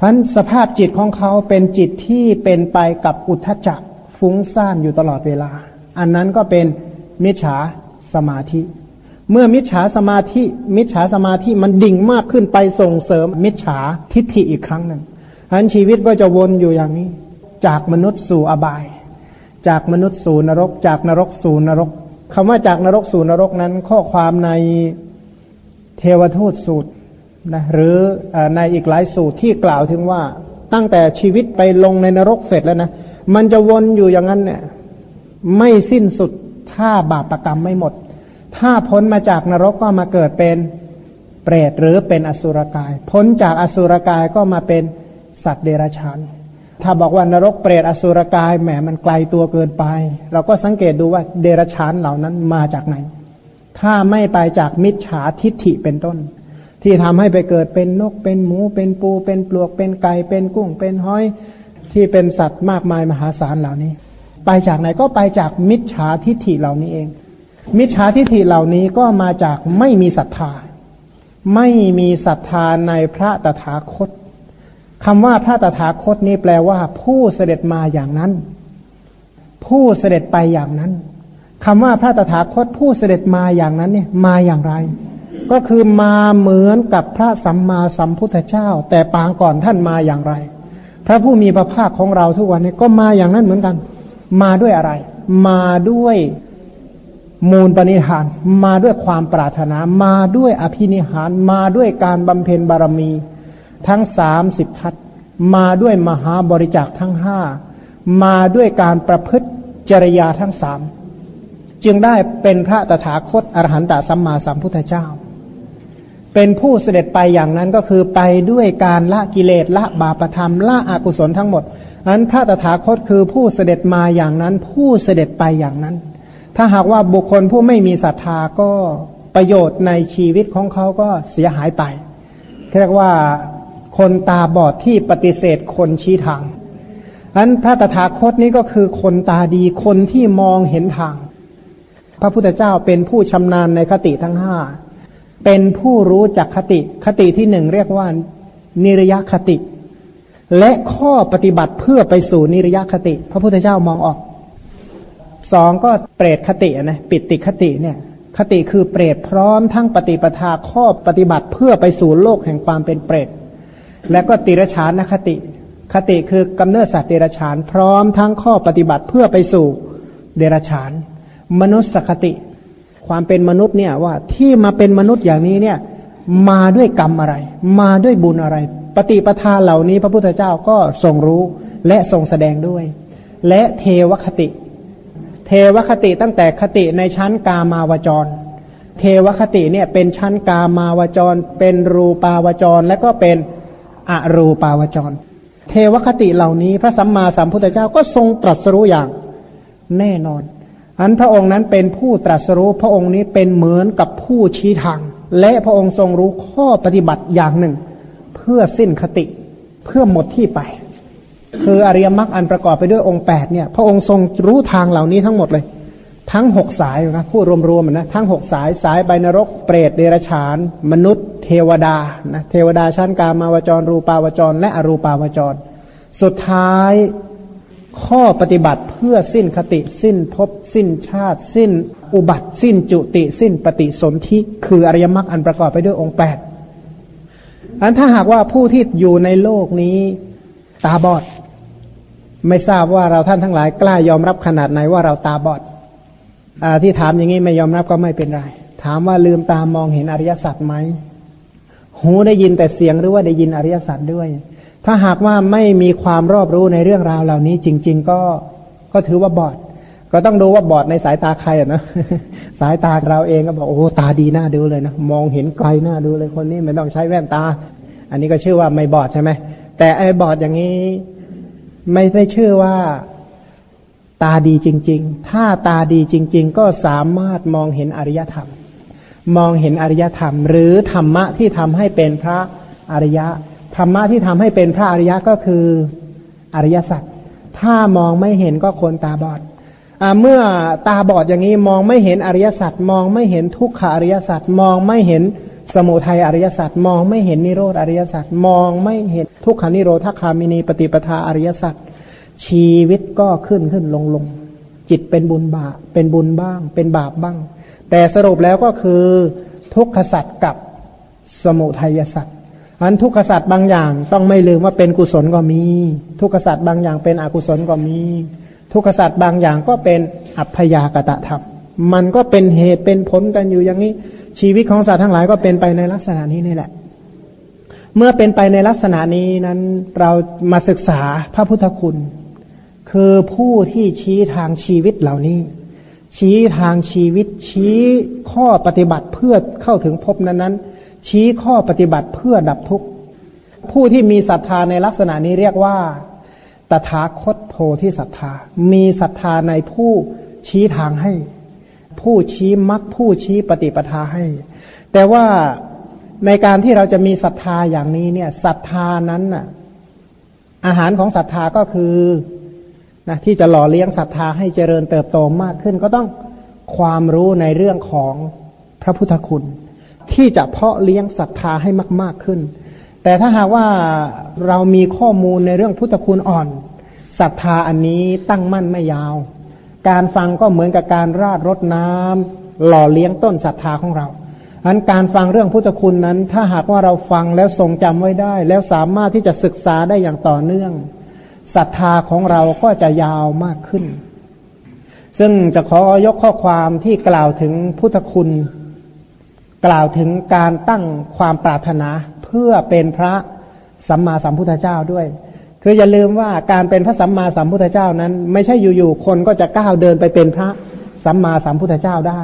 พันสภาพจิตของเขาเป็นจิตที่เป็นไปกับอุทธจักฟุ้งซ่านอยู่ตลอดเวลา อันนั้นก็เป็นมิจฉาสมาธิ เมื่อมิจฉาสมาธิ มิจฉาสมาธิมันดิ่งมากขึ้นไปส่งเสริมมิจฉาทิฏฐิอีกครั้งหนึ่งพันชีวิตก็จะวนอยู่อย่างนี้ จากมนุษย์สู่อบาย จากมนุษย์สู่นรก จากนรกสู่นรกคำว่าจากนรกสู่นรกนั้น ข้อความในเทวทูตสูตร นะหรือในอีกหลายสูตรที่กล่าวถึงว่า ตั้งแต่ชีวิตไปลงในนรกเสร็จแล้วนะมันจะวนอยู่อย่างนั้นเนี่ยไม่สิ้นสุดถ้าบาปรกรรมไม่หมด ถ้าพ้นมาจากนรกก็มาเกิดเป็นเปรตหรือเป็นอสุรกาย พ้นจากอสุรกายก็มาเป็นสัตว์เดรัจฉานถ้าบอกว่านรกเปรตอสุรกายแหมมันไกลตัวเกินไป เราก็สังเกตดูว่าเดรัจฉานเหล่านั้นมาจากไหน ถ้าไม่ไปจากมิจฉาทิฏฐิเป็นต้น ที่ทำให้ไปเกิดเป็นนกเป็นหมูเป็นปู เป็นปลวกเป็นไก่เป็นกุ้งเป็นห้อย ที่เป็นสัตว์มากมายมหาศาลเหล่านี้ ไปจากไหนก็ไปจากมิจฉาทิฏฐิเหล่านี้เอง มิจฉาทิฏฐิเหล่านี้ก็มาจากไม่มีศรัทธา ไม่มีศรัทธาในพระตถาคตคำว่าพระตถาคตนี้แปลว่า ผู้เสด็จมาอย่างนั้น ผู้เสด็จไปอย่างนั้นคำว่าพระตถาคตผู้เสด็จมาอย่างนั้นเนี่ยมาอย่างไร ก็คือมาเหมือนกับพระสัมมาสัมพุทธเจ้า แต่ปางก่อนท่านมาอย่างไร พระผู้มีพระภาคของเราทุกวันนี้ก็มาอย่างนั้นเหมือนกัน มาด้วยอะไร มาด้วยมูลปณิธาน มาด้วยความปรารถนา มาด้วยอภินิหาร มาด้วยการบำเพ็ญบารมี ทั้งสามสิบทัศมาด้วยมหาบริจาคทั้งห้ามาด้วยการประพฤติจริยาทั้งสามจึงได้เป็นพระตถาคตอรหันตสัมมาสัมพุทธเจ้า เป็นผู้เสด็จไปอย่างนั้นก็คือไปด้วยการละกิเลสละบาปธรรมละอกุศลทั้งหมดอันพระตถาคตคือผู้เสด็จมาอย่างนั้น ผู้เสด็จไปอย่างนั้น ถ้าหากว่าบุคคลผู้ไม่มีศรัทธาก็ประโยชน์ในชีวิตของเขาก็เสียหายไปเรียกว่าคนตาบอดที่ปฏิเสธคนชี้ทางอันพระตถาคตนี้ก็คือคนตาดีคนที่มองเห็นทาง พระพุทธเจ้าเป็นผู้ชำนาญในคติทั้งห้า เป็นผู้รู้จักคติ คติที่หนึ่งเรียกว่า นิรยคติ และข้อปฏิบัติเพื่อไปสู่นิรยคติ พระพุทธเจ้ามองออก สองก็เปรตคตินะปิติคติเนี่ย คติคือเปรตพร้อมทั้งปฏิปทาข้อปฏิบัติเพื่อไปสู่โลกแห่งความเป็นเปรตและก็ติรชานคติ คติคือกำเนิดสัตว์เดรัจฉาน พร้อมทั้งข้อปฏิบัติเพื่อไปสู่เดรัจฉาน มนุษย์สคติ ความเป็นมนุษย์เนี่ยว่าที่มาเป็นมนุษย์อย่างนี้เนี่ย มาด้วยกรรมอะไร มาด้วยบุญอะไร ปฏิปทาเหล่านี้พระพุทธเจ้าก็ทรงรู้และทรงแสดงด้วย และเทวคติ เทวคติตั้งแต่คติในชั้นกามาวจร เทวคติเนี่ยเป็นชั้นกามาวจร เป็นรูปาวจร และก็เป็นอรูปาวจร เทวคติเหล่านี้พระสัมมาสัมพุทธเจ้าก็ทรงตรัสรู้อย่างแน่นอน อันพระองค์นั้นเป็นผู้ตรัสรู้พระองค์นี้เป็นเหมือนกับผู้ชี้ทาง และพระองค์ทรงรู้ข้อปฏิบัติอย่างหนึ่ง เพื่อสิ้นคติเพื่อหมดที่ไป คืออริยมรรคอันประกอบไปด้วยองค์แปดเนี่ยพระองค์ทรงรู้ทางเหล่านี้ทั้งหมดเลย ทั้งหกสายนะพูดรวมๆนะทั้งหกสายสายใบนรกเปรตเดรัจฉาน มนุษย์ เทวดานะเทวดาชั้นกามาวจร รูปาวจร และอรูปาวจร สุดท้าย ข้อปฏิบัติเพื่อสิ้นคติสิ้นภพสิ้นชาติ สิ้นอุบัติ สิ้นจุติ สิ้นปฏิสนธิคืออริยมรรคอันประกอบไปด้วยองค์แปดอันถ้าหากว่าผู้ที่อยู่ในโลกนี้ตาบอด ไม่ทราบว่าเราท่านทั้งหลายกล้ายอมรับขนาดไหนว่าเราตาบอดอที่ถามอย่างนี้ไม่ยอมรับก็ไม่เป็นไร ถามว่าลืมตามองเห็นอริยสัจไหมหูได้ยินแต่เสียงหรือว่าได้ยินอริยสัจด้วย ถ้าหากว่าไม่มีความรอบรู้ในเรื่องราวเหล่านี้ จริง ๆ ก็ก็ถือว่าบอด ก็ต้องดูว่าบอดในสายตาใครอะนะสายตาเราเองก็บอกโอ้ตาดีน่าดูเลยนะมองเห็นไกลน่าดูเลยคนนี้ไม่ต้องใช้แว่นตา อันนี้ก็ชื่อว่าไม่บอดใช่ไหมแต่ไอ้บอดอย่างนี้ไม่ได้ชื่อว่าตาดีจริง ๆ ถ้าตาดีจริง ๆ ก็สามารถมองเห็นอริยธรรม มองเห็นอริยธรรม หรือธรรมะที่ทำให้เป็นพระอริยะ ธรรมะที่ทำให้เป็นพระอริยะก็คืออริยสัจถ้ามองไม่เห็นก็คนตาบอดอเมื่อตาบอดอย่างนี้มองไม่เห็นอริยสัจมองไม่เห็นทุกขอริยสัจมองไม่เห็นสมุทัยอริยสัจมองไม่เห็นนิโรธอริยสัจมองไม่เห็นทุกขานิโรธคามินีปฏิปทาอริยสัจชีวิตก็ขึ้นขึ้นลงลงจิตเป็นบุญบาปเป็นบุญบ้าง เป็นบาปบ้าง แต่สรุปแล้วก็คือทุกขสัจกับสมุทัยสัจ อันทุกขสัจบางอย่างต้องไม่ลืมว่าเป็นกุศลก็มี ทุกขสัจบางอย่างเป็นอกุศลก็มี ทุกขสัจบางอย่างก็เป็นอัพยากตะธรรมมันก็เป็นเหตุเป็นผลกันอยู่อย่างนี้ ชีวิตของสัตว์ทั้งหลายก็เป็นไปในลักษณะนี้นี่แหละ เมื่อเป็นไปในลักษณะนี้นั้นเรามาศึกษาพระพุทธคุณ คือผู้ที่ชี้ทางชีวิตเหล่านี้ ชี้ทางชีวิตชี้ข้อปฏิบัติเพื่อเข้าถึงภพนั้นๆ ชี้ข้อปฏิบัติเพื่อดับทุกข์ ผู้ที่มีศรัทธาในลักษณะนี้เรียกว่า ตถาคตโพธิศรัทธา มีศรัทธาในผู้ชี้ทางให้ ผู้ชี้มักผู้ชี้ปฏิปทาให้ แต่ว่าในการที่เราจะมีศรัทธาอย่างนี้เนี่ยศรัทธานั้นน่ะ อาหารของศรัทธาก็คือนะที่จะหล่อเลี้ยงศรัทธาให้เจริญเติบโตมากขึ้น ก็ต้องความรู้ในเรื่องของพระพุทธคุณ ที่จะเพาะเลี้ยงศรัทธาให้มาก ๆขึ้น แต่ถ้าหากว่าเรามีข้อมูลในเรื่องพุทธคุณอ่อนศรัทธาอันนี้ตั้งมั่นไม่ยาว การฟังก็เหมือนกับการราดรดน้ำหล่อเลี้ยงต้นศรัทธาของเราอันการฟังเรื่องพุทธคุณนั้น ถ้าหากว่าเราฟังแล้วทรงจำไว้ได้ แล้วสามารถที่จะศึกษาได้อย่างต่อเนื่องศรัทธาของเราก็จะยาวมากขึ้น ซึ่งจะขอยกข้อความที่กล่าวถึงพุทธคุณ กล่าวถึงการตั้งความปรารถนาเพื่อเป็นพระสัมมาสัมพุทธเจ้าด้วย คืออย่าลืมว่าการเป็นพระสัมมาสัมพุทธเจ้านั้น ไม่ใช่อยู่ๆคนก็จะก้าวเดินไปเป็นพระสัมมาสัมพุทธเจ้าได้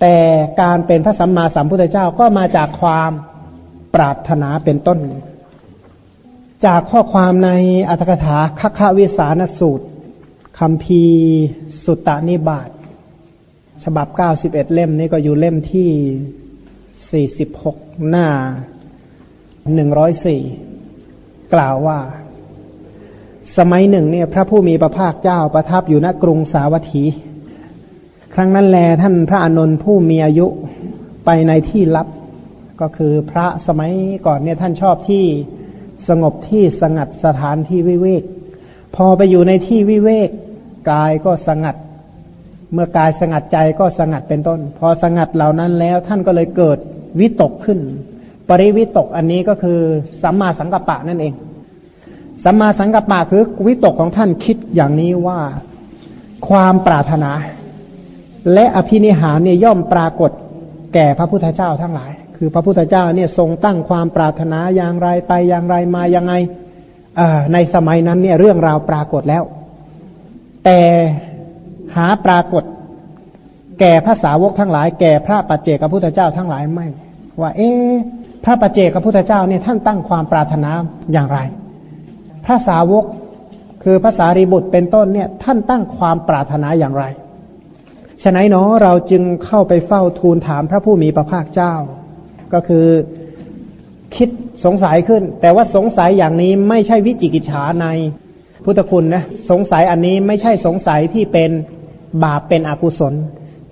แต่การเป็นพระสัมมาสัมพุทธเจ้าก็มาจากความปรารถนาเป็นต้น จากข้อความในอัตถกถาคัควิสานสูตรคำพีสุตตานิบาตฉบับเก้าสิบเอ็ดเล่มนี้ก็อยู่เล่มที่ สี่สิบหกหน้าหนึ่งร้อยสี่กล่าวว่า สมัยหนึ่งเนี่ย พระผู้มีพระภาคเจ้าประทับอยู่ณกรุงสาวัตถี ครั้งนั้นแลท่านพระอานนท์ผู้มีอายุไปในที่ลับ ก็คือพระสมัยก่อนเนี่ยท่านชอบที่สงบที่สงัดสถานที่วิเวก พอไปอยู่ในที่วิเวกกายก็สงัด เมื่อกายสงัดใจก็สงัดเป็นต้น พอสงัดเหล่านั้นแล้วท่านก็เลยเกิด วิตกขึ้น ปริวิตกอันนี้ก็คือสัมมาสังกัปปะนั่นเอง สัมมาสังกัปปะคือวิตกของท่านคิดอย่างนี้ว่า ความปรารถนา และอภินิหารเนี่ยย่อมปรากฏแก่พระพุทธเจ้าทั้งหลาย คือพระพุทธเจ้าเนี่ยทรงตั้งความปรารถนาอย่างไรไปอย่างไรมายังไงในสมัยนั้นเนี่ยเรื่องราวปรากฏแล้ว แต่หาปรากฏ แก่พระสาวกทั้งหลาย แก่พระปัจเจกพุทธเจ้าทั้งหลายไม่ ว่า เอ๊พระปัจเจกพุทธเจ้าเนี่ยท่านตั้งความปรารถนาอย่างไร พระสาวกคือภาษารีบุตรเป็นต้นเนี่ยท่านตั้งความปรารถนาอย่างไรฉะนั้นเนาะเราจึงเข้าไปเฝ้าทูลถามพระผู้มีพระภาคเจ้า ก็คือคิดสงสัยขึ้น แต่ว่าสงสัยอย่างนี้ไม่ใช่วิจิกิจฉาในพุทธคุณนะสงสัยอันนี้ไม่ใช่สงสัยที่เป็นบาปเป็นอกุศล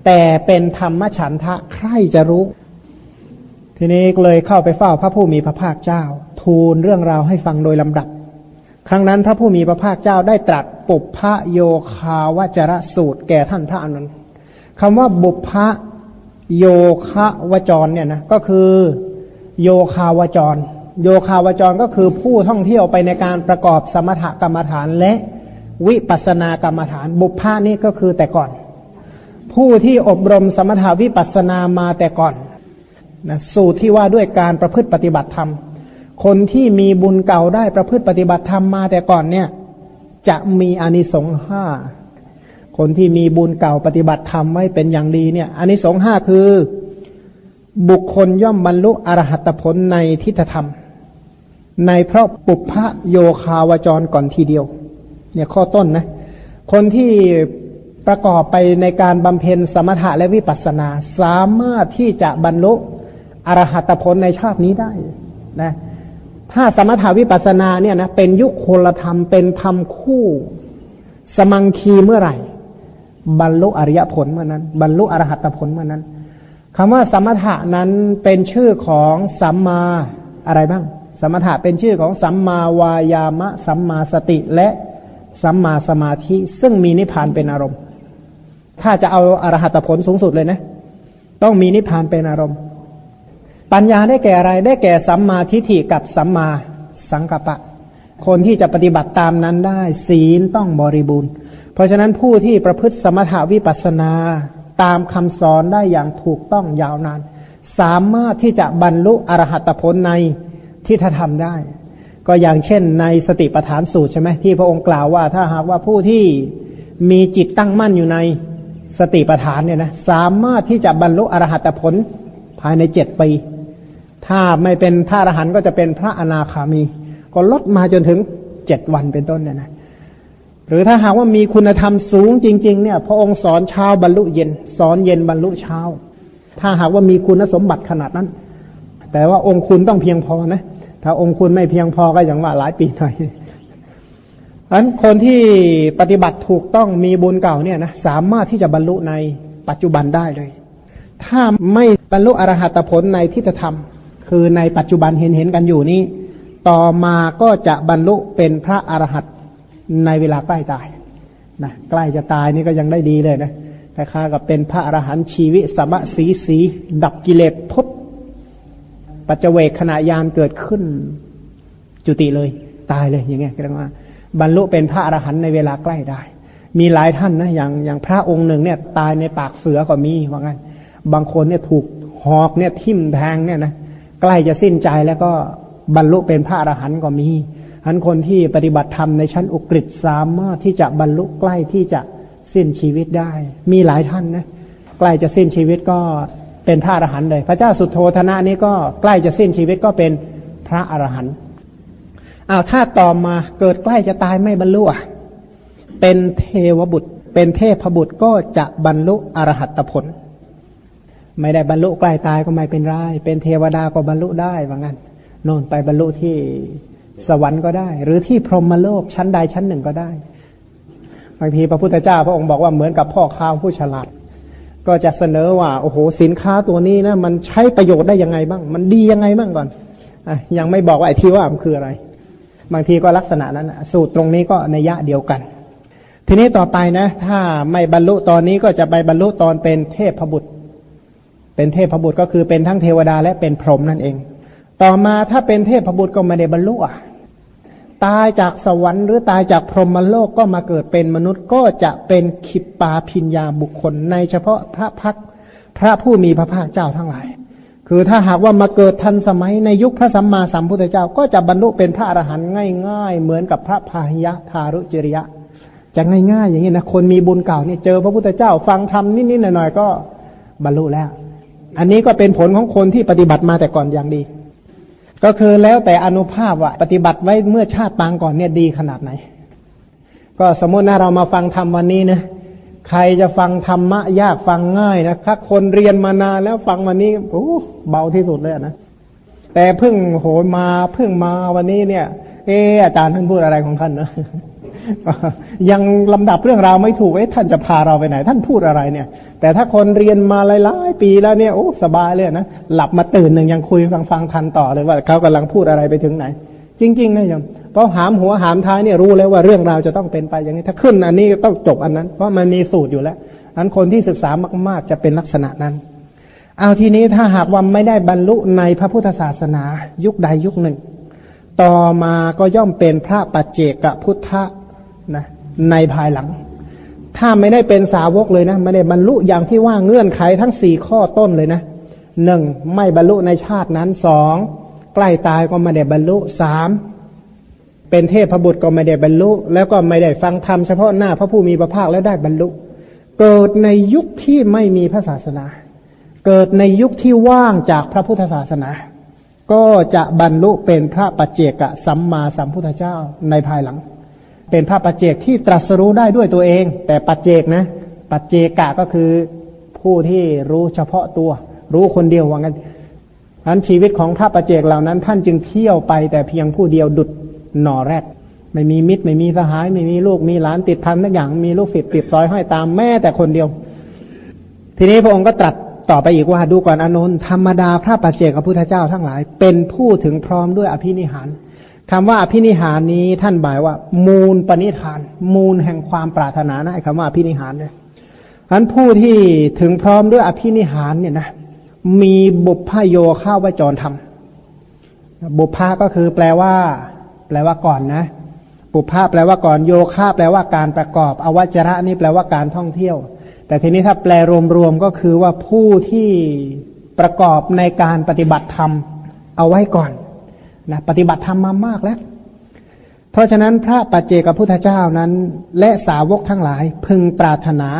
แต่เป็นธรรมฉันทะใครจะรู้ ทีนี้เลยเข้าไปเฝ้าพระผู้มีพระภาคเจ้า ทูลเรื่องราวให้ฟังโดยลำดับ ครั้งนั้นพระผู้มีพระภาคเจ้าได้ตรัสปุพพะโยคาวจรสูตรแก่ท่านพระอนุนคำว่าบุพพะโยคะวจรเนี่ยนะก็คือโยคาวจร โยคาวจรก็คือผู้ท่องเที่ยวไปในการประกอบสมถกรรมฐานและวิปัสนากรรมฐาน บุพพานี่ก็คือแต่ก่อน ผู้ที่อบรมสมถาวิปัสนามาแต่ก่อนนะสูตรที่ว่าด้วยการประพฤติปฏิบัติธรรม คนที่มีบุญเก่าได้ประพฤติปฏิบัติธรรมมาแต่ก่อนเนี่ย จะมีอานิสงส์ห้าคนที่มีบุญเก่าปฏิบัติธรรมไว้เป็นอย่างดีเนี่ยอานิสงส์ห้าคือ บุคคลย่อมบรรลุอรหัตผลในทิฏฐธรรม ในเพราะปุพพะโยคาวจรก่อนทีเดียว เนี่ยข้อต้นนะ คนที่ ประกอบไปในการบำเพ็ญสมถะและวิปัสสนา สามารถที่จะบรรลุอรหัตผลในชาตินี้ได้นะถ้าสมถาวิปัสสนาเนี่ยนะเป็นยุคโคลธรรมเป็นธรรมคู่ สมังคีเมื่อไหร่ บรรลุอริยผลเมื่อนั้น บรรลุอรหัตผลเมื่อนั้นคำว่าสมถะนั้นเป็นชื่อของสัมมาอะไรบ้าง สมถะเป็นชื่อของสัมมาวายามะ สัมมาสติและสัมมาสมาธิ ซึ่งมีนิพพานเป็นอารมณ์ ถ้าจะเอาอรหัตผลสูงสุดเลยนะ ต้องมีนิพพานเป็นอารมณ์ ปัญญาได้แก่อะไรได้แก่สัมมาทิฏฐิกับสัมมาสังกัปปะ คนที่จะปฏิบัติตามนั้นได้ ศีลต้องบริบูรณ์ เพราะฉะนั้นผู้ที่ประพฤติสมถาวิปัสนาตามคำสอนได้อย่างถูกต้องยาวนาน สามารถที่จะบรรลุอรหัตผลในที่ถ้าทำได้ ก็อย่างเช่นในสติปัฏฐานสูตรใช่ไหมที่พระองค์กล่าวว่าถ้าหากว่าผู้ที่มีจิตตั้งมั่นอยู่ใน สติปัฏฐานเนี่ยนะสามารถที่จะบรรลุอรหัตผลภายในเจ็ดปี ถ้าไม่เป็นพระอรหันต์ก็จะเป็นพระอนาคามี ก็ลดมาจนถึงเจ็ดวันเป็นต้นเนี่ยนะหรือถ้าหากว่ามีคุณธรรมสูงจริง ๆ เนี่ย พระองค์สอนเช้าบรรลุเย็น สอนเย็นบรรลุเช้า ถ้าหากว่ามีคุณสมบัติขนาดนั้น แต่ว่าองค์คุณต้องเพียงพอนะ ถ้าองค์คุณไม่เพียงพอก็อย่างว่าหลายปีหน่อย อันคนที่ปฏิบัติถูกต้องมีบุญเก่าเนี่ยนะสามารถที่จะบรรลุในปัจจุบันได้เลย ถ้าไม่บรรลุอรหัตผลในทิฏฐธรรม คือในปัจจุบันเห็นเห็นกันอยู่นี้ ต่อมาก็จะบรรลุเป็นพระอรหัตในเวลาใกล้ตายนะใกล้จะตายนี่ก็ยังได้ดีเลยนะแต่ข้ากับเป็นพระอรหันต์ชีวิสมะสีสี ดับกิเลสพุทปัจเจเวกขณะยานเกิดขึ้น จุติเลย ตายเลยอย่างเงี้ยก็เรียกว่า บรรลุเป็นพระอรหันต์ในเวลาใกล้ได้ มีหลายท่านนะอย่างอย่างพระองค์หนึ่งเนี่ย ตายในปากเสือก็มีว่างั้นบางคนเนี่ยถูกหอกเนี่ยทิ่มแทงเนี่ยนะใกล้จะสิ้นใจแล้วก็บรรลุเป็นพระอรหันต์ก็มีอันคนที่ปฏิบัติธรรมในชั้นอุกฤษสามารถที่จะบรรลุใกล้ที่จะสิ้นชีวิตได้ มีหลายท่านนะใกล้จะสิ้นชีวิตก็เป็นพระอรหันต์เลย พระเจ้าสุโธธนะนี้ก็ใกล้จะสิ้นชีวิตก็เป็นพระอรหันต์ อ้าวถ้าต่อมาเกิดใกล้จะตายไม่บรรลุเป็นเทวบุตร เป็นเทพบุตรก็จะบรรลุอรหัตผล ไม่ได้บรรลุใกล้ตายก็ไม่เป็นไรเป็นเทวดาก็บรรลุได้ว่างั้นโน่นไปบรรลุที่สวรรค์ก็ได้ หรือที่พรหมโลกชั้นใดชั้นหนึ่งก็ได้บางทีพระพุทธเจ้าพระองค์บอกว่าเหมือนกับพ่อค้าผู้ฉลาด ก็จะเสนอว่า โอ้โหสินค้าตัวนี้นะมันใช้ประโยชน์ได้ยังไงบ้าง มันดียังไงบ้างก่อนอยังไม่บอกว่าไอ้ที่ว่ามันคืออะไร บางทีก็ลักษณะนั้นสูตรตรงนี้ก็ในยะเดียวกัน ทีนี้ต่อไปนะ ถ้าไม่บรรลุตอนนี้ก็จะไปบรรลุตอนเป็นเทพบุตร เป็นเทพบุตรก็คือเป็นทั้งเทวดาและเป็นพรหมนั่นเอง ต่อมาถ้าเป็นเทพบุตรก็ไม่ได้บรรลุอะตายจากสวรรค์หรือตายจากพรหมโลกก็มาเกิดเป็นมนุษย์ก็จะเป็นขิปปาพิญญาบุคคล ในเฉพาะพระพักพระผู้มีพระภาคเจ้าทั้งหลาย คือถ้าหากว่ามาเกิดทันสมัยในยุคพระสัมมาสัมพุทธเจ้า ก็จะบรรลุเป็นพระอรหันต์ง่าย ๆ เหมือนกับพระพาหิยะทารุจริยะ จะง่ายๆ อย่างนี้นะคนมีบุญเก่าเนี่ยเจอพระพุทธเจ้าฟังธรรมนิดๆหน่อยๆก็บรรลุแล้ว อันนี้ก็เป็นผลของคนที่ปฏิบัติมาแต่ก่อนอย่างดี ก็คือแล้วแต่อนุภาพว่าปฏิบัติไว้เมื่อชาติปางก่อนเนี่ยดีขนาดไหน ก็สมมตินะเรามาฟังธรรมวันนี้นะ ใครจะฟังธรรมะยากฟังง่ายนะถ้าคนเรียนมานานแล้วฟังวันนี้โอ้เบาที่สุดเลยนะแต่เพิ่งโหมาเพิ่งมาวันนี้เนี่ย เอออาจารย์ท่านพูดอะไรของท่านนะยังลำดับเรื่องราวไม่ถูกเอ้ท่านจะพาเราไปไหน ท่านพูดอะไรเนี่ย แต่ถ้าคนเรียนมาหลายๆปีแล้วเนี่ยโอ้สบายเลยนะหลับมาตื่นหนึ่งยังคุยฟังฟังทันต่อเลยว่าเขากำลังพูดอะไรไปถึงไหน จริงๆนะยัง เพราะหามหัวหามท้ายเนี่ยรู้แล้วว่าเรื่องราวจะต้องเป็นไปอย่างนี้ ถ้าขึ้นอันนี้ต้องจบอันนั้น เพราะมันมีสูตรอยู่แล้วอันคนที่ศึกษามาก ๆ จะเป็นลักษณะนั้น เอาทีนี้ถ้าหากว่าไม่ได้บรรลุในพระพุทธศาสนา ยุคใดยุคหนึ่ง ต่อมาก็ย่อมเป็นพระปัจเจกพุทธนะในภายหลัง ถ้าไม่ได้เป็นสาวกเลยนะไม่ได้บรรลุอย่างที่ว่าเงื่อนไขทั้งสี่ข้อต้นเลยนะหนึ่งไม่บรรลุในชาตินั้นสองใกล้ตายก็ไม่ได้บรรลุสาม เป็นเทพบุตรก็ไม่ได้บรรลุ แล้วก็ไม่ได้ฟังธรรมเฉพาะหน้าพระผู้มีพระภาคแล้วได้บรรลุ เกิดในยุคที่ไม่มีพระศาสนา เกิดในยุคที่ว่างจากพระพุทธศาสนา ก็จะบรรลุเป็นพระปัจเจกสัมมาสัมพุทธเจ้าในภายหลัง เป็นพระปัจเจกที่ตรัสรู้ได้ด้วยตัวเอง แต่ปัจเจกนะ ปัจเจกะก็คือผู้ที่รู้เฉพาะตัว รู้คนเดียวว่างั้นอันชีวิตของพระปัจเจกเหล่านั้น ท่านจึงเที่ยวไปแต่เพียงผู้เดียวดุด น่อแรก ไม่มีมิตร ไม่มีสหาย ไม่มีลูกมีหลานติดพันทุกอย่างมีลูกศิษย์ติดซอยห้อยตามแม่แต่คนเดียว ทีนี้พระองค์ก็ตรัสต่อไปอีกว่าดูก่อนอนนธรรมดาพระปัจเจกพุทธเจ้าทั้งหลาย เป็นผู้ถึงพร้อมด้วยอภินิหารคำว่าอภินิหารนี้ท่านบายว่า มูลปณิธาน มูลแห่งความปรารถนานะคำว่าอภินิหารเนี่ยอันผู้ที่ถึงพร้อมด้วยอภินิหารเนี่ยนะมีบุพพโยข้าวจรธรรมบุพพาก็คือแปลว่า แปลว่าก่อนนะบุพพาแปลว่าก่อนโยคาแปลว่าการประกอบ อวัจระนี่แปลว่าการท่องเที่ยว แต่ทีนี้ถ้าแปลรวมๆก็คือว่าผู้ที่ประกอบในการปฏิบัติธรรมเอาไว้ก่อนนะปฏิบัติธรรมมามากแล้ว เพราะฉะนั้นพระปัจเจกพุทธเจ้านั้น และสาวกทั้งหลายพึงปรารถนา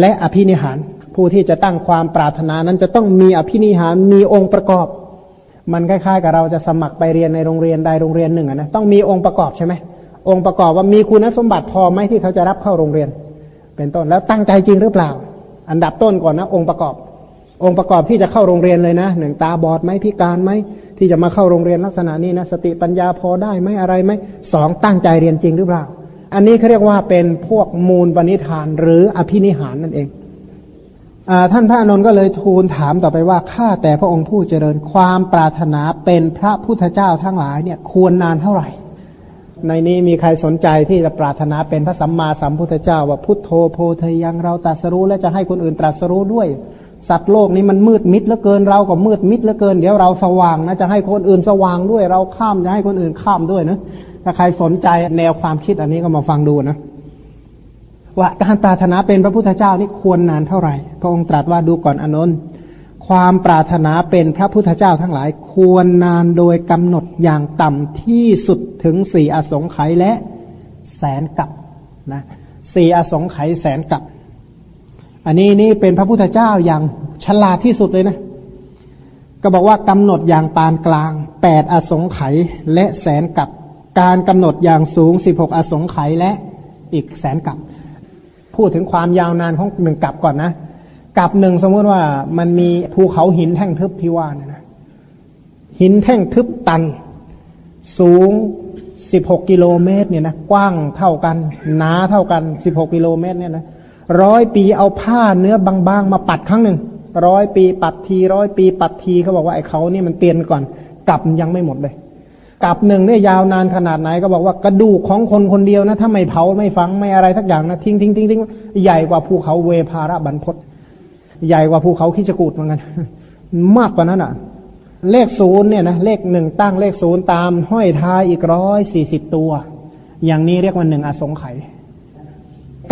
และอภินิหาร ผู้ที่จะตั้งความปรารถนานั้นจะต้องมีอภินิหารมีองค์ประกอบ มันคล้ายๆกับเราจะสมัครไปเรียนในโรงเรียนใดโรงเรียนหนึ่งนะต้องมีองค์ประกอบใช่ไหมองค์ประกอบว่ามีคุณสมบัติพอไหมที่เขาจะรับเข้าโรงเรียน เป็นต้นแล้วตั้งใจจริงหรือเปล่า อันดับต้นก่อนนะองค์ประกอบ องค์ประกอบที่จะเข้าโรงเรียนเลยนะหนึ่งตาบอดไหมพิการไหมที่จะมาเข้าโรงเรียนลักษณะนี้นะสติปัญญาพอได้ไหมอะไรไหมสองตั้งใจเรียนจริงหรือเปล่า อันนี้เขาเรียกว่าเป็นพวกมูลปณิธานหรืออภินิหารนั่นเอง ท่านพระนนท์ก็เลยทูลถามต่อไปว่าข้าแต่พระองค์ผู้เจริญความปรารถนาเป็นพระพุทธเจ้าทั้งหลายเนี่ยควรนานเท่าไหร่ ในนี้มีใครสนใจที่จะปรารถนาเป็นพระสัมมาสัมพุทธเจ้า ว่าพุทโธโพเทยังเราตรัสรู้และจะให้คนอื่นตรัสรู้ด้วย สัตว์โลกนี้มันมืดมิดเหลือเกินเราก็มืดมิดเหลือเกิน เดี๋ยวเราสว่างนะจะให้คนอื่นสว่างด้วย เราข้ามจะให้คนอื่นข้ามด้วยนะถ้าใครสนใจแนวความคิดอันนี้ก็มาฟังดูนะ ว่าการปรารถนาเป็นพระพุทธเจ้านี่ควรนานเท่าไหร่ พระองค์ตรัสว่าดูก่อนอนนท์ความปรารถนาเป็นพระพุทธเจ้าทั้งหลายควรนานโดยกำหนดอย่างต่ำที่สุดถึงสี่อสงไขยและแสนกับนะสี่อสงไขยแสนกับ อันนี้นี่เป็นพระพุทธเจ้าอย่างฉลาดที่สุดเลยนะ ก็บอกว่ากำหนดอย่างปานกลางแปดอสงไขยและแสนกับ การกำหนดอย่างสูงสิบหกอสงไขยและอีกแสนกับ พูดถึงความยาวนานของหนึ่งกับก่อนนะกับหนึ่งสมมติว่ามันมีภูเขาหินแท่งทึบที่ว่านะนะหินแท่งทึบตัน สูงสิบหกกิโลเมตรเนี่ยนะกว้างเท่ากัน หนาเท่ากันสิบหกกิโลเมตรเนี่ยนะร้อยปีเอาผ้าเนื้อบางๆมาปัดครั้งหนึ่งร้อยปีปัดทีร้อยปีปัดทีเขาบอกว่าไอ้เขานี่มันเตียนก่อนกลับยังไม่หมดเลย กับหนึ่งเนี่ยยาวนานขนาดไหนก็บอกว่ากระดูกของคนคนเดียวนะ ถ้าไม่เผาไม่ฟังไม่อะไรทักอย่างนะทิ้งทิ้งทิ้งทิ้งใหญ่กว่าภูเขาเวภาระบรรพศใหญ่กว่าภูเขาขิจกูดเหมือนกันมากกว่านั้นอะ เลขศูนย์เนี่ยนะเลขหนึ่งตั้งเลขศูนย์ตามห้อยท้ายอีกร้อยสี่สิบตัว อย่างนี้เรียกว่าหนึ่งอสงไขย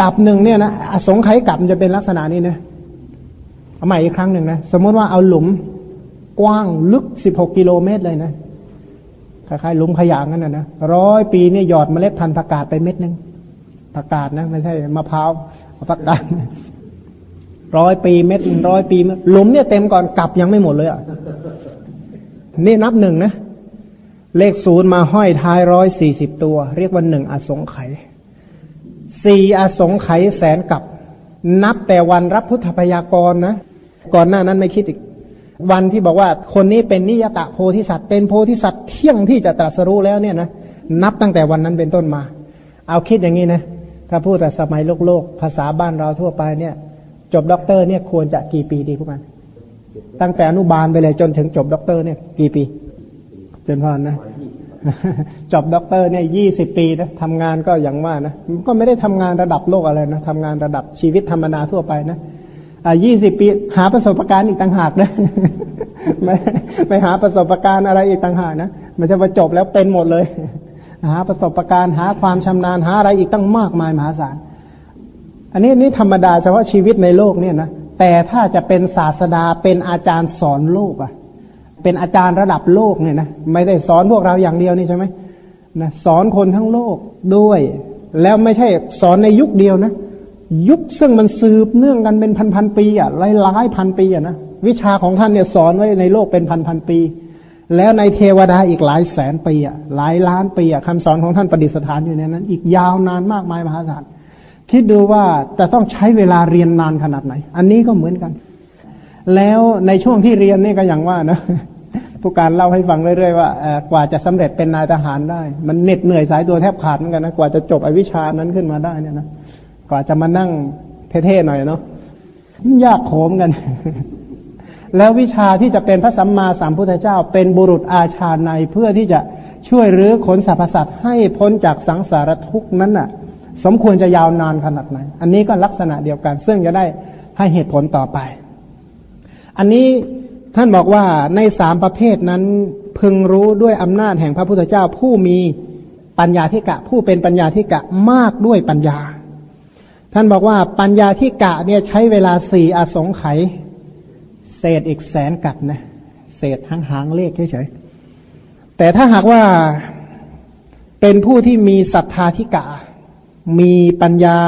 กับหนึ่งเนี่ยนะอสงไขยกับมันจะเป็นลักษณะนี้นะเอาใหม่อีกครั้งหนึ่งนะสมมติว่าเอาหลุมกว้างลึกสิบหกกิโลเมตรเลยนะ คล้ายๆลุมขยะนั่นนะนะร้อยปีเนี่ยหยอดเมล็ดพันธุ์ผักกาดไปเม็ดนึงผักกาดนะไม่ใช่มะพร้าวผักกาดร้อยปีเม็ดร้อยปีหลุมเนี่ยเต็มก่อนกลับยังไม่หมดเลยอะนี่นับหนึ่งนะ เลขศูนย์มาห้อยท้ายร้อยสี่สิบตัว เรียกว่าหนึ่งอสงไขยสี่อสงไขยแสนกัป นับแต่วันรับพุทธพยากรณ์นะ ก่อนหน้านั้นไม่คิดอีก วันที่บอกว่าคนนี้เป็นนิยตะโพธิสัตว์เป็นโพธิสัตว์เที่ยงที่จะตรัสรู้แล้วเนี่ยนะนับตั้งแต่วันนั้นเป็นต้นมา เอาคิดอย่างนี้นะถ้าพูดแต่สมัยโลกโลกภาษาบ้านเราทั่วไปเนี่ย จบด็อกเตอร์เนี่ยควรจะกี่ปีดีพวกมันตั้งแต่อนุบาลไปเลยจนถึงจบด็อกเตอร์เนี่ยกี่ปี จนพอนนะจบด็อกเตอร์เนี่ยยี่สิบปีนะทำงานก็อย่างว่านะก็ไม่ได้ทำงานระดับโลกอะไรนะทำงานระดับชีวิตธรรมนาทั่วไปนะ อ่ายี่สิบปี หาประสบการณ์อีกต่างหากนะไม่ไม่หาประสบการณ์อะไรอีกต่างหากนะมันจะมาจบแล้วเป็นหมดเลย หาประสบการณ์หาความชำนาญหาอะไรอีกตั้งมากมายมหาศาล อันนี้นี่ธรรมดาเฉพาะชีวิตในโลกเนี่ยนะแต่ถ้าจะเป็นศาสดาเป็นอาจารย์สอนโลกอะเป็นอาจารย์ระดับโลกเนี่ยนะไม่ได้สอนพวกเราอย่างเดียวนี่ใช่ไหมนะสอนคนทั้งโลกด้วย แล้วไม่ใช่สอนในยุคเดียวนะ ยุคซึ่งมันสืบเนื่องกันเป็นพันพันปีอะหลายหลายพันปีอะนะวิชาของท่านเนี่ยสอนไว้ในโลกเป็นพันพันปี แล้วในเทวดาอีกหลายแสนปีอะหลายล้านปีอะคำสอนของท่านประดิษฐานอยู่ในนั้น อีกยาวนานมากมายมหาศาลคิดดูว่าจะต้องใช้เวลาเรียนนานขนาดไหน อันนี้ก็เหมือนกัน แล้วในช่วงที่เรียนนี่ก็อย่างว่านะผู้การเล่าให้ฟังเรื่อยๆว่ากว่าจะสำเร็จเป็นนายทหารได้ มันเหน็ดเหนื่อยสายตัวแทบขาดเหมือนกันนะกว่าจะจบอวิชานั้นขึ้นมาได้เนี่ยนะ ว่าจะมานั่งเท่ๆหน่อยเนาะยากโขมกัน แล้ววิชาที่จะเป็นพระสัมมาสัมพุทธเจ้า เป็นบุรุษอาชาในเพื่อที่จะช่วยรื้อขนสรรพสัตว์ให้พ้นจากสังสารทุกข์นั้นน่ะ สมควรจะยาวนานขนาดไหน อันนี้ก็ลักษณะเดียวกัน ซึ่งจะได้ให้เหตุผลต่อไป อันนี้ท่านบอกว่าในสามประเภทนั้นพึงรู้ด้วยอำนาจแห่งพระพุทธเจ้าผู้มีปัญญาธิกะ ผู้เป็นปัญญาธิกะมากด้วยปัญญา ท่านบอกว่าปัญญาธิกะเนี่ยใช้เวลาสี่อสงไขยเศษอีกแสนกับนะเศษหางหางเลขเฉยๆแต่ถ้าหากว่าเป็นผู้ที่มีศรัทธาธิกะ มีปัญญา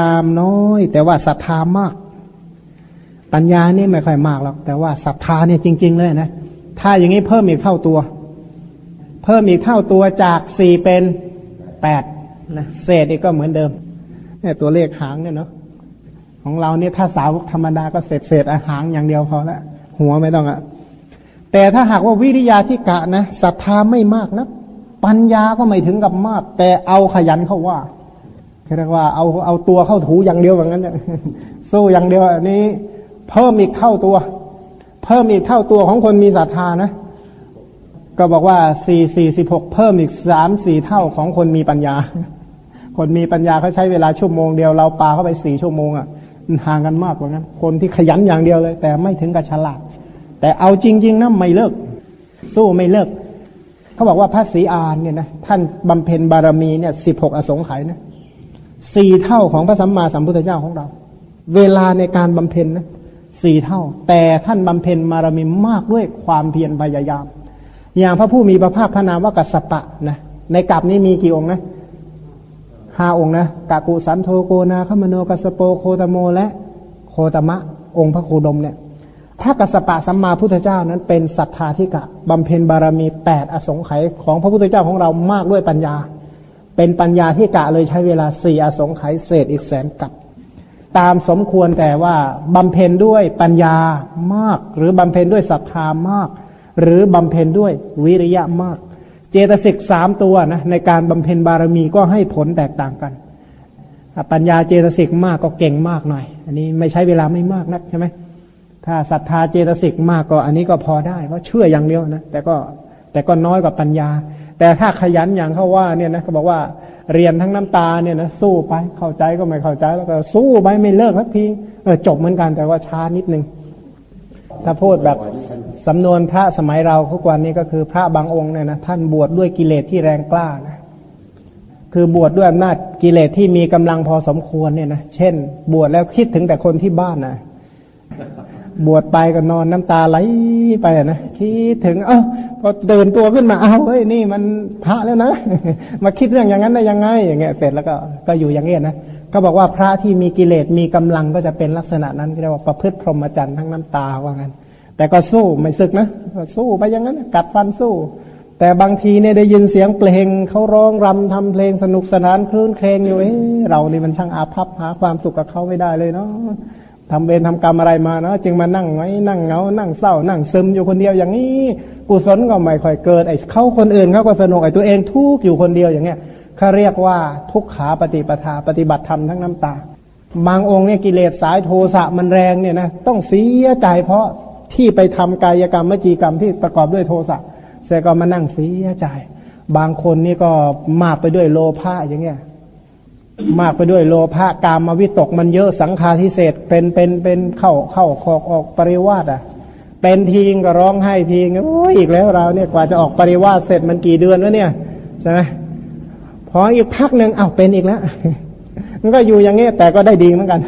น้อย แต่ว่าศรัทธามาก ปัญญานี่ไม่ค่อยมากหรอกแต่ว่าศรัทธาเนี่ยจริง ๆ เลยนะถ้าอย่างนี้เพิ่มอีกเท่าตัว เพิ่มอีกเท่าตัวจากสี่เป็นแปดนะเศษอีกก็เหมือนเดิม เนี่ยตัวเลขหางเนี่ยเนาะของเราเนี่ยถ้าสาวธรรมดาก็เศษเศษอาหางอย่างเดียวพอละหัวไม่ต้องอะแต่ถ้าหากว่าวิริยาที่กะนะศรัทธาไม่มากนะปัญญาก็ไม่ถึงกับมาก แต่เอาขยันเข้าว่าเรียกว่าเอาเอาตัวเข้าถูอย่างเดียวแบบนั้นเนี่ยสู้อย่างเดียวอันนี้ เพิ่มอีกเท่าตัว เพิ่มอีกเท่าตัวของคนมีศรัทธานะ ก็บอกว่าสี่สี่สิบหกเพิ่มอีกสามสี่เท่าของคนมีปัญญา คนมีปัญญาเขาใช้เวลาชั่วโมงเดียวเราปาเข้าไปสี่ชั่วโมงอะห่างกันมากกว่านั้น คนที่ขยันอย่างเดียวเลย แต่ไม่ถึงกับฉลาด แต่เอาจริง ๆนะไม่เลิก สู้ไม่เลิก เขาบอกว่าพระศรีอานเนี่ยนะท่านบำเพ็ญบารมีเนี่ยสิบหกอสงไขยนะสี่เท่าของพระสัมมาสัมพุทธเจ้าของเรา เวลาในการบำเพ็ญนะสี่เท่า แต่ท่านบำเพ็ญบารมีมากด้วยความเพียรพยายาม อย่างพระผู้มีพระภาคพระนามว่ากัสสปะนะในกลับนี้มีกี่องค์นะ ห้าองค์นะกากุสันโทโกนาขมโนกัสโปโคตโม และโคตมะ องค์พระโคดมเนี่ยถ้ากัสปะสัมมาพุทธเจ้านั้นเป็นศรัทธาธิกะบำเพ็ญบารมีแปดอสงไขยของพระพุทธเจ้าของเรามากด้วยปัญญา เป็นปัญญาที่กะเลยใช้เวลาสี่อสงไขยเศษอีกแสนกับ ตามสมควรแต่ว่าบำเพ็ญด้วยปัญญามาก หรือบำเพ็ญด้วยศรัทธามาก หรือบำเพ็ญด้วยวิริยะมาก เจตสิกสามตัวนะในการบำเพ็ญบารมีก็ให้ผลแตกต่างกันปัญญาเจตสิกมากก็เก่งมากหน่อย อันนี้ไม่ใช้เวลาไม่มากนักใช่ไหมถ้าศรัทธาเจตสิกมากก็อันนี้ก็พอได้เพราะเชื่ออย่างเดียวนะแต่ก็แต่ก็น้อยกว่าปัญญา แต่ถ้าขยันอย่างเขาว่าเนี่ยนะเขาบอกว่าเรียนทั้งน้ำตาเนี่ยนะสู้ไปเข้าใจก็ไม่เข้าใจแล้วก็สู้ไปไม่เลิกสักทีเออจบเหมือนกันแต่ว่าช้านิดนึงถ้าพูดแบบ สำนวนพระสมัยเราทุกวันนี้ก็คือพระบางองค์เนี่ยนะท่านบวชดด้วยกิเลสที่แรงกล้านะคือบวชดด้วยอำนาจกิเลสที่มีกำลังพอสมควรเนี่ยนะเช่น บวชแล้วคิดถึงแต่คนที่บ้านนะบวชไปก็นอนน้ำตาไหลไปนะคิดถึง เอ้าพอเดินตัวขึ้นมาเอาเฮ้ยนี่มันพระแล้วนะมาคิดเรื่องอย่างนั้นได้ยังไง อย่างเงี้ยเสร็จแล้วก็ก็อยู่อย่างเงี้ยนะก็บอกว่าพระที่มีกิเลสมีกำลังก็จะเป็นลักษณะนั้นเรียกว่าประพฤติพรหมจรรย์ทั้งน้ำตาว่างั้น แต่ก็สู้ไม่สึกนะสู้ไปอย่างนั้นกัดฟันสู้ แต่บางทีเนี่ยได้ยินเสียงเพลงเขาร้องรำทำเพลงสนุกสนานคลื่นเครงอยู่เอ้เรานี่มันช่างอาภัพหาความสุขกับเขาไม่ได้เลยเนาะทำเวรทำกรรมอะไรมาเนาะจึงมานั่งไว้นั่งเงานั่งเศร้า นั่งซึมอยู่คนเดียวอย่างนี้กุศลก็ไม่ค่อยเกิดไอ้เขาคนอื่นเขาก็สนุกไอ้ตัวเองทุกอยู่คนเดียวอย่างเงี้ยเขาเรียกว่าทุกขาปฏิปทาปฏิบัติธรรมทั้งน้ำตา บางองค์เนี่ยกิเลสสายโทสะมันแรงเนี่ยนะต้องเสียใจเพราะ ที่ไปทำกายกรรมมจีกรรมที่ประกอบด้วยโทสะเสก็มานั่งเสียใจ บางคนนี่ก็มากไปด้วยโลภะอย่างเงี้ย มากไปด้วยโลภะกามมาวิตกมันเยอะสังฆาทิเศษเป็นเป็นเป็นเข้าเข้าคอกออกปริวาสอะ เป็นทีงก็ร้องไห้ทีงโอ้ยอีกแล้วเราเนี่ยกว่าจะออกปริวาสเสร็จมันกี่เดือนแล้วเนี่ยใช่ไหมพออีกพักหนึ่งอ้าวเป็นอีกแล้วมันก็อยู่อย่างเงี้ยแต่ก็ได้ดีเหมือนกัน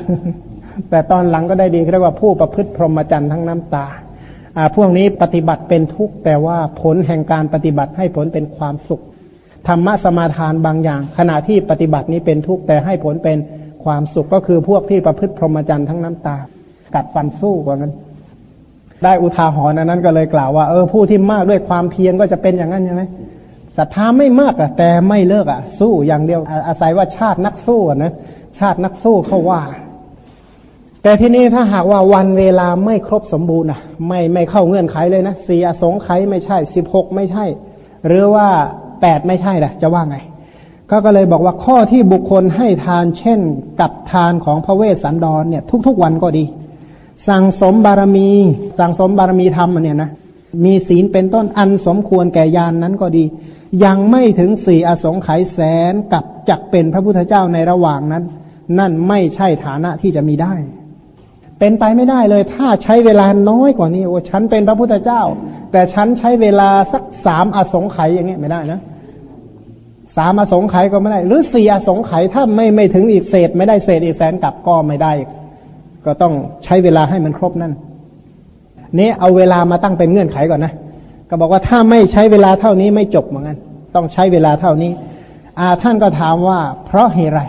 แต่ตอนหลังก็ได้ดีเรียกว่าผู้ประพฤติพรหมจรรย์ทั้งน้ำตาอ่าพวกนี้ปฏิบัติเป็นทุกข์แต่ว่าผลแห่งการปฏิบัติให้ผลเป็นความสุขธรรมะสมาทานบางอย่าง ขณะที่ปฏิบัตินี้เป็นทุกข์แต่ให้ผลเป็นความสุขก็คือพวกที่ประพฤติพรหมจรรย์ทั้งน้ำตา กัดฟันสู้กว่านั้น ได้อุทาหรณ์นั้นก็เลยกล่าวว่าเออผู้ที่มากด้วยความเพียรก็จะเป็นอย่างนั้นใช่ไหมศรัทธาไม่มากอะแต่ไม่เลิกอะสู้อย่างเดียวอาศัยว่าชาตินักสู้นะชาตินักสู้เขาว่า แต่ที่นี้ถ้าหากว่าวันเวลาไม่ครบสมบูรณ์นะไม่ไม่เข้าเงื่อนไขเลยนะสี่อสงไขยไม่ใช่สิบหกไม่ใช่ หรือว่าแปดไม่ใช่ละจะว่าไงก็ก็เลยบอกว่าข้อที่บุคคลให้ทานเช่น กับทานของพระเวสสันดรเนี่ย ทุกๆวันก็ดี สั่งสมบารมี สั่งสมบารมีธรรมเนี่ยนะมีศีลเป็นต้นอันสมควรแก่ยานนั้นก็ดี ยังไม่ถึงสี่อสงไขยแสนกับจักเป็นพระพุทธเจ้าในระหว่างนั้น นั่นไม่ใช่ฐานะที่จะมีได้ เป็นไปไม่ได้เลย ถ้าใช้เวลาน้อยกว่านี้โอ้ฉันเป็นพระพุทธเจ้า แต่ฉันใช้เวลาสักสามอสงไขยอย่างเงี้ยไม่ได้นะสามอสงไขยก็ไม่ได้ หรือสี่อสงไขยถ้าไม่ไม่ถึงอีกเศษ ไม่ได้เศษอีกแสนกลับก็ไม่ได้ ก็ต้องใช้เวลาให้มันครบนั่นนี้เอาเวลามาตั้งเป็นเงื่อนไขก่อนนะก็บอกว่าถ้าไม่ใช้เวลาเท่านี้ไม่จบเหมือนกันต้องใช้เวลาเท่านี้อาท่านก็ถามว่า เพราะเหตุไร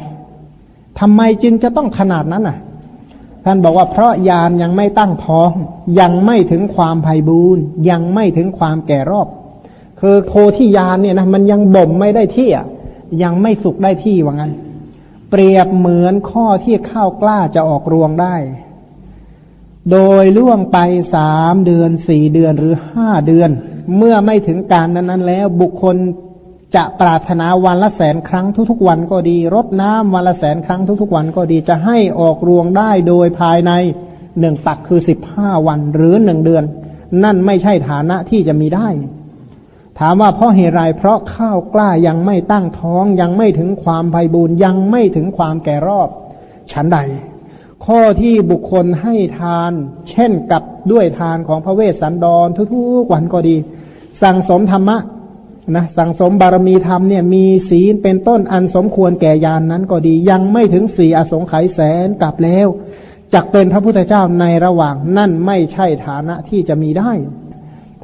ทำไมจึงจะต้องขนาดนั้นอะ ท่านบอกว่าเพราะยานยังไม่ตั้งท้อง ยังไม่ถึงความภัยบูนยังไม่ถึงความแก่รอบ คือโพธิยานเนี่ยนะมันยังบ่มไม่ได้ที่อะยังไม่สุกได้ที่ว่างั้น เปรียบเหมือนข้อที่ข้าวกล้าจะออกรวงได้ โดยล่วงไปสามเดือนสี่เดือนหรือห้าเดือน เมื่อไม่ถึงการนั้นแล้วบุคคล จะปรารถนาวันละแสนครั้งทุกๆ วันก็ดี รดน้ำวันละแสนครั้งทุกๆ วันก็ดีจะให้ออกรวงได้โดยภายในหนึ่งปักคือสิบห้าวันหรือหนึ่งเดือน นั่นไม่ใช่ฐานะที่จะมีได้ ถามว่าเพราะเหตุไรเพราะข้าวกล้ายังไม่ตั้งท้องยังไม่ถึงความไพบูรยังไม่ถึงความแก่รอบ ฉันใด ข้อที่บุคคลให้ทาน เช่นกับด้วยทานของพระเวสสันดรทุกๆ วันก็ดี สั่งสมธรรมะ นะสั่งสมบารมีธรรมเนี่ยมีศีลเป็นต้นอันสมควรแก่ยานนั้นก็ดี ยังไม่ถึงสี่อสงไขยแสนกลับแล้วจักเป็นพระพุทธเจ้าในระหว่างนั่นไม่ใช่ฐานะที่จะมีได้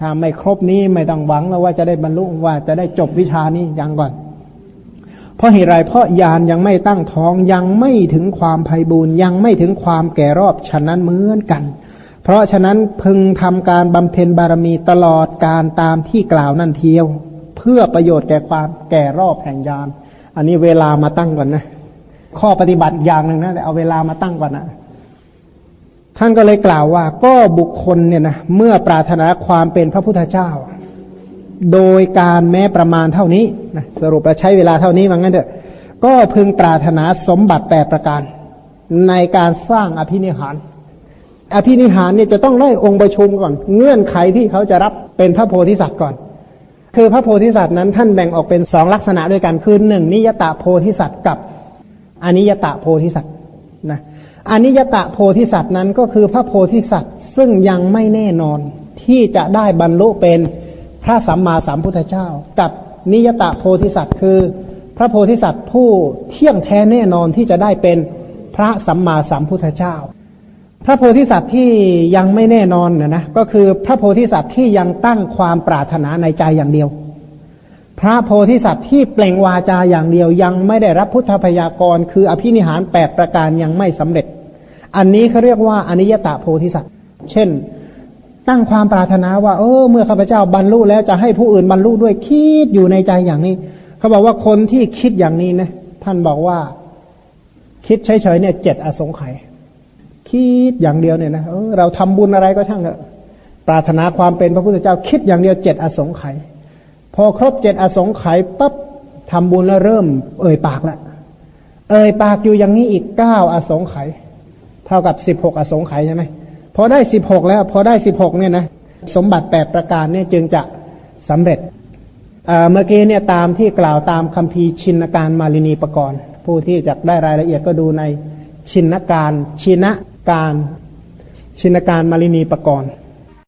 ถ้าไม่ครบนี้ไม่ต้องหวังแล้วว่าจะได้บรรลุว่าจะได้จบวิชานี้ยังก่อน เพราะเหตุไรเพราะยานยังไม่ตั้งท้องยังไม่ถึงความภัยบูนยังไม่ถึงความแก่รอบฉะนั้นเหมือนกัน เพราะฉะนั้นพึงทำการบำเพ็ญบารมีตลอดการตามที่กล่าวนั่นเทียว พื่อประโยชน์แก่ความแก่รอบแห่งยาน อันนี้เวลามาตั้งก่อนนะ ข้อปฏิบัติอย่างหนึ่งนะแต่เอาเวลามาตั้งก่อนนะท่านก็เลยกล่าวว่า ก็บุคคลเนี่ยนะเมื่อปรารถนาความเป็นพระพุทธเจ้า โดยการแม้ประมาณเท่านี้นะสรุปว่าใช้เวลาเท่านี้ว่างั้นเถอะก็พึงปรารถนาสมบัติแปดประการ ในการสร้างอภินิหาร อภินิหารเนี่ยจะต้องได้องค์ประชุมก่อน เงื่อนไขที่เขาจะรับเป็นพระโพธิสัตว์ก่อน คือพระโพธิสัตว์นั้นท่านแบ่งออกเป็นสองลักษณะด้วยกันคือหนึ่งนิยตะโพธิสัตว์กับอนิยตะโพธิสัตว์นะอนิยตะโพธิสัตว์นั้นก็คือพระโพธิสัตว์ซึ่งยังไม่แน่นอนที่จะได้บรรลุเป็นพระสัมมาสัมพุทธเจ้า กับนิยตะโพธิสัตว์คือ พระโพธิสัตว์ผู้เที่ยงแท้แน่นอนที่จะได้เป็นพระสัมมาสัมพุทธเจ้า พระโพธิสัตว์ที่ยังไม่แน่นอนนะนะก็คือพระโพธิสัตว์ที่ยังตั้งความปรารถนาในใจอย่างเดียว พระโพธิสัตว์ที่เปล่งวาจาอย่างเดียว ยังไม่ได้รับพุทธพยากรคืออภินิหารแปดประการยังไม่สำเร็จ อันนี้เขาเรียกว่าอนิยตะโพธิสัตว์ เช่น ตั้งความปรารถนาว่าเออเมื่อข้าพเจ้าบรรลุแล้วจะให้ผู้อื่นบรรลุด้วยคิดอยู่ในใจอย่างนี้เขาบอกว่าคนที่คิดอย่างนี้นะท่านบอกว่า คิดเฉยๆเนี่ยเจ็ดอสงไขย คิดอย่างเดียวเนี่ยนะเออเราทำบุญอะไรก็ช่างเถอะปรารถนาความเป็นพระพุทธเจ้าคิดอย่างเดียวเจ็ดอสงไขยพอครบเจ็ดอสงไขยปั๊บทำบุญแล้วเริ่ม เอ่ยปากละเอ่ยปากอยู่อย่างนี้อีกเก้าอสงไขยเท่ากับสิบหกอสงไขยใช่ไหมพอได้สิบหกแล้ว พอได้สิบหกเนี่ยนะสมบัติแปดประการเนี่ยจึงจะสำเร็จเมื่อกี้เนี่ยตามที่กล่าวตามคำพีชินการมาลินีปกรณ์ผู้ที่จะได้รายละเอียดก็ดูในชินการชินะ การชินการมาลินีปกรณ์